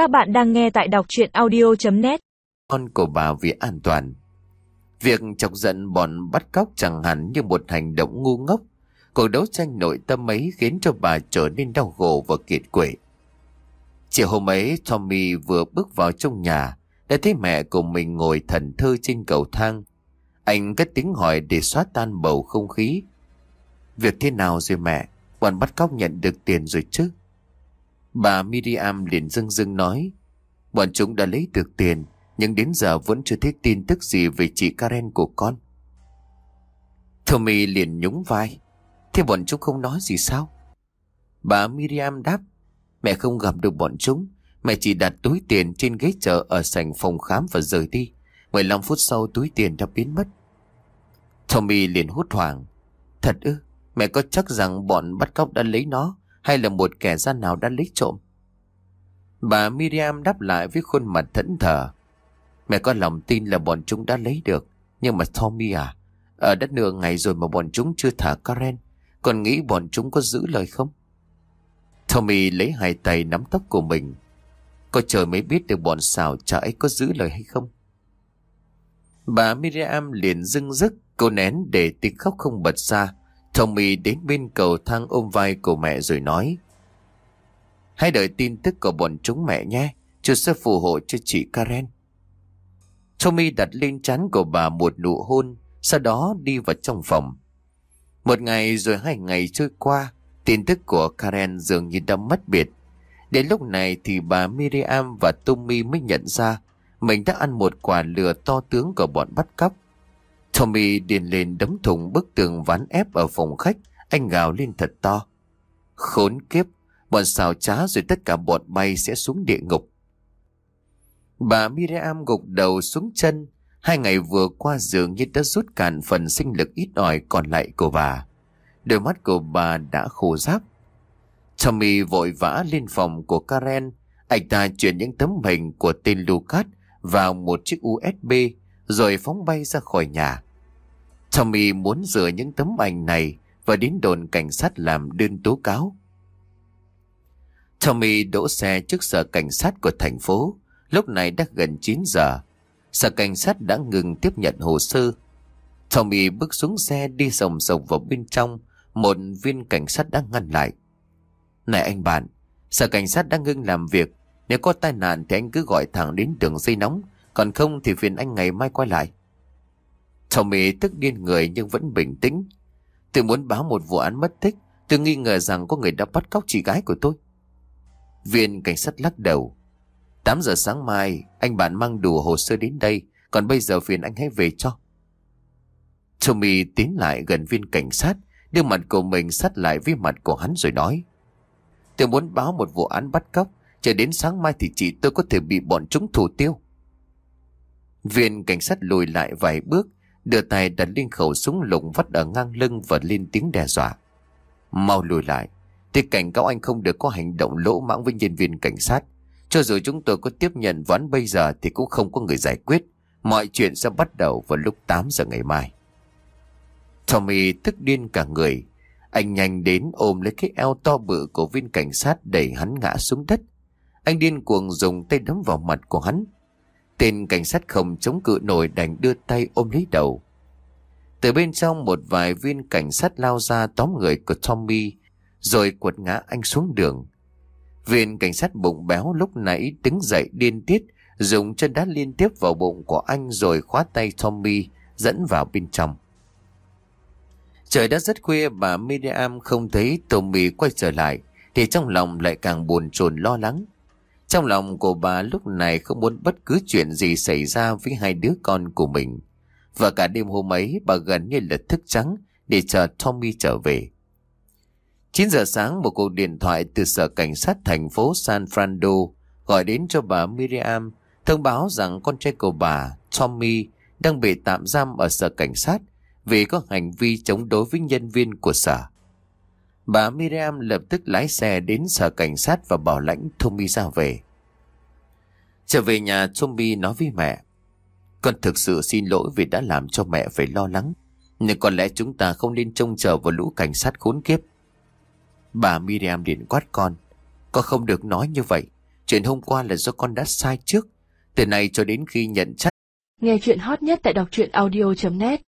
Các bạn đang nghe tại đọc chuyện audio.net Con của bà vì an toàn. Việc chọc giận bọn bắt cóc chẳng hẳn như một hành động ngu ngốc. Cuộc đấu tranh nội tâm ấy khiến cho bà trở nên đau khổ và kiệt quệ. Chiều hôm ấy, Tommy vừa bước vào trong nhà, đã thấy mẹ của mình ngồi thần thơ trên cầu thang. Anh cất tiếng hỏi để xóa tan bầu không khí. Việc thế nào rồi mẹ? Bọn bắt cóc nhận được tiền rồi chứ? Bà Miriam liền dưng dưng nói. Bọn chúng đã lấy được tiền, nhưng đến giờ vẫn chưa thấy tin tức gì về chị Karen của con. Tommy liền nhúng vai. Thế bọn chúng không nói gì sao? Bà Miriam đáp. Mẹ không gặp được bọn chúng. Mẹ chỉ đặt túi tiền trên ghế chợ ở sảnh phòng khám và rời đi. 15 phút sau túi tiền đã biến mất. Tommy liền hốt hoảng. Thật ư, mẹ có chắc rằng bọn bắt cóc đã lấy nó hay là một kẻ gian nào đã lấy trộm? Bà Miriam đáp lại với khuôn mặt thẫn thờ. Mẹ có lòng tin là bọn chúng đã lấy được. Nhưng mà Tommy à, ở đất nửa ngày rồi mà bọn chúng chưa thả Karen. Còn nghĩ bọn chúng có giữ lời không? Tommy lấy hai tay nắm tóc của mình. Có trời mới biết được bọn xào chả ấy có giữ lời hay không? Bà Miriam liền dưng dứt, cô nén để tiếng khóc không bật ra. Tommy đến bên cầu thang ôm vai của mẹ rồi nói. Hãy đợi tin tức của bọn chúng mẹ nhé, chú sẽ phù hộ cho chị Karen. Tommy đặt lên trán của bà một nụ hôn, sau đó đi vào trong phòng. Một ngày rồi hai ngày trôi qua, tin tức của Karen dường như đã mất biệt. Đến lúc này thì bà Miriam và Tommy mới nhận ra mình đã ăn một quả lừa to tướng của bọn bắt cóc. Tommy điền lên đấm thùng bức tường ván ép ở phòng khách, anh gào lên thật to. Khốn kiếp, bọn xào trá rồi tất cả bọn bay sẽ xuống địa ngục. Bà Miriam gục đầu xuống chân, hai ngày vừa qua dường như đã rút cạn phần sinh lực ít ỏi còn lại của bà. Đôi mắt của bà đã khô ráp. Tommy vội vã lên phòng của Karen, anh ta chuyển những tấm hình của tên Lucas vào một chiếc USB rồi phóng bay ra khỏi nhà. Tommy muốn rửa những tấm ảnh này và đến đồn cảnh sát làm đơn tố cáo. Tommy đỗ xe trước sở cảnh sát của thành phố. Lúc này đã gần 9 giờ. Sở cảnh sát đã ngừng tiếp nhận hồ sơ. Tommy bước xuống xe đi sòng sòng vào bên trong. Một viên cảnh sát đã ngăn lại. Này anh bạn, sở cảnh sát đã ngưng làm việc. Nếu có tai nạn thì anh cứ gọi thẳng đến đường dây nóng. Còn không thì phiền anh ngày mai quay lại. Tommy tức điên người nhưng vẫn bình tĩnh. Tôi muốn báo một vụ án mất tích. Tôi nghi ngờ rằng có người đã bắt cóc chị gái của tôi. Viên cảnh sát lắc đầu. 8 giờ sáng mai, anh bạn mang đủ hồ sơ đến đây. Còn bây giờ phiền anh hãy về cho. Tommy tiến lại gần viên cảnh sát, đưa mặt của mình sát lại với mặt của hắn rồi nói. Tôi muốn báo một vụ án bắt cóc. Chờ đến sáng mai thì chị tôi có thể bị bọn chúng thủ tiêu. Viên cảnh sát lùi lại vài bước, đưa tay đặt lên khẩu súng lụng vắt ở ngang lưng và lên tiếng đe dọa. Mau lùi lại, thì cảnh cáo anh không được có hành động lỗ mãng với nhân viên cảnh sát. Cho dù chúng tôi có tiếp nhận ván bây giờ thì cũng không có người giải quyết. Mọi chuyện sẽ bắt đầu vào lúc 8 giờ ngày mai. Tommy tức điên cả người. Anh nhanh đến ôm lấy cái eo to bự của viên cảnh sát đẩy hắn ngã xuống đất. Anh điên cuồng dùng tay đấm vào mặt của hắn. Tên cảnh sát không chống cự nổi đành đưa tay ôm lấy đầu. Từ bên trong một vài viên cảnh sát lao ra tóm người của Tommy, rồi quật ngã anh xuống đường. Viên cảnh sát bụng béo lúc nãy đứng dậy điên tiết, dùng chân đá liên tiếp vào bụng của anh rồi khóa tay Tommy, dẫn vào bên trong. Trời đã rất khuya, bà Miriam không thấy Tommy quay trở lại, thì trong lòng lại càng buồn chồn lo lắng. Trong lòng của bà lúc này không muốn bất cứ chuyện gì xảy ra với hai đứa con của mình. Và cả đêm hôm ấy, bà gần như là thức trắng để chờ Tommy trở về. 9 giờ sáng, một cuộc điện thoại từ sở cảnh sát thành phố San Fernando gọi đến cho bà Miriam, thông báo rằng con trai của bà, Tommy, đang bị tạm giam ở sở cảnh sát vì có hành vi chống đối với nhân viên của sở. Bà Miriam lập tức lái xe đến sở cảnh sát và bảo lãnh Tommy ra về. Trở về nhà, Tommy nói với mẹ. Con thực sự xin lỗi vì đã làm cho mẹ phải lo lắng. Nhưng có lẽ chúng ta không nên trông chờ vào lũ cảnh sát khốn kiếp. Bà Miriam điện quát con. Con không được nói như vậy. Chuyện hôm qua là do con đã sai trước Từ nay cho đến khi nhận trách Nghe chuyện hot nhất tại đọc truyện audio.net